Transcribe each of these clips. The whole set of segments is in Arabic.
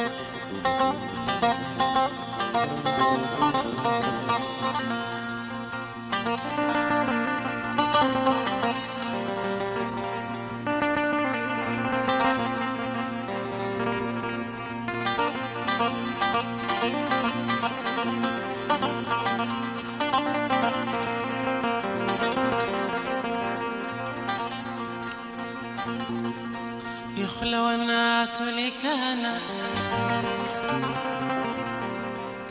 thank you يخلو الناس لكان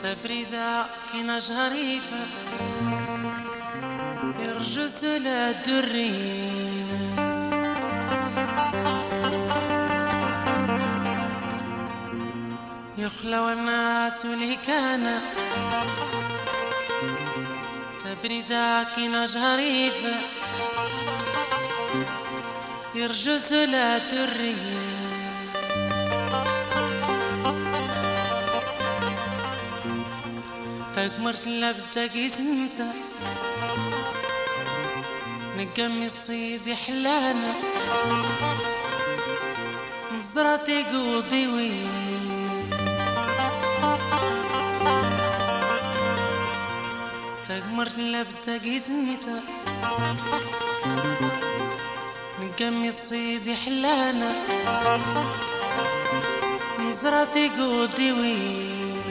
تبرد كنا جريفة يرجس لا درين يخلو الناس لكان تبرد كنا جريفة يرجس لا دري تكمرت لبتك يسنسى. نقمي الصيد حلانا نصدرتي قوضي وين تكمرت لبتك يسنسى. نقمي الصيد حلانا. نزرتي قودي وين؟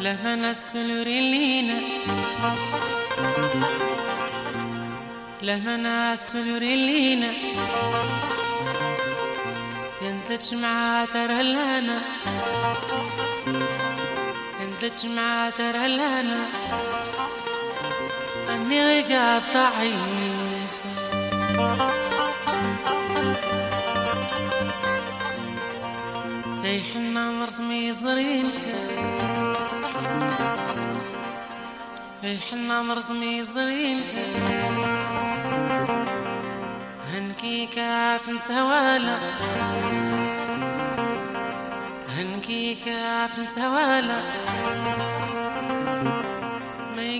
لمن السلوري لينا لمن السلوري لينا ينتج مع ترى لنا ينتج مع ترى لنا ضعيف يا حنا مرسمي صغيرك يا حنا مرسمي صغيرك هنكي كاف سوالا هنكي كاف سوالا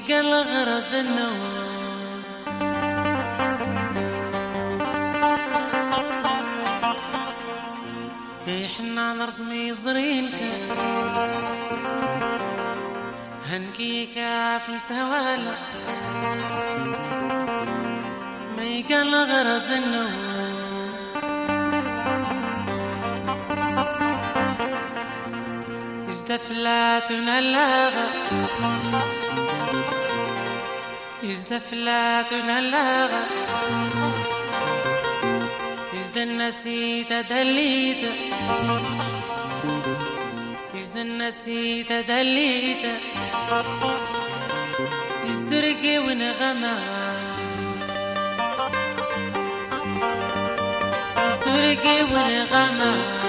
يقل غرض النوم يا حنا نرسمي صدرينك هنكي كاف سوالا ما يقل غرض النوم ازدفلات من اللاغة ازدفلات من اللاغة ازد النسيت دليت. ازد النسيت دليت. ازدرقي ونغمى ازدرقي ونغمى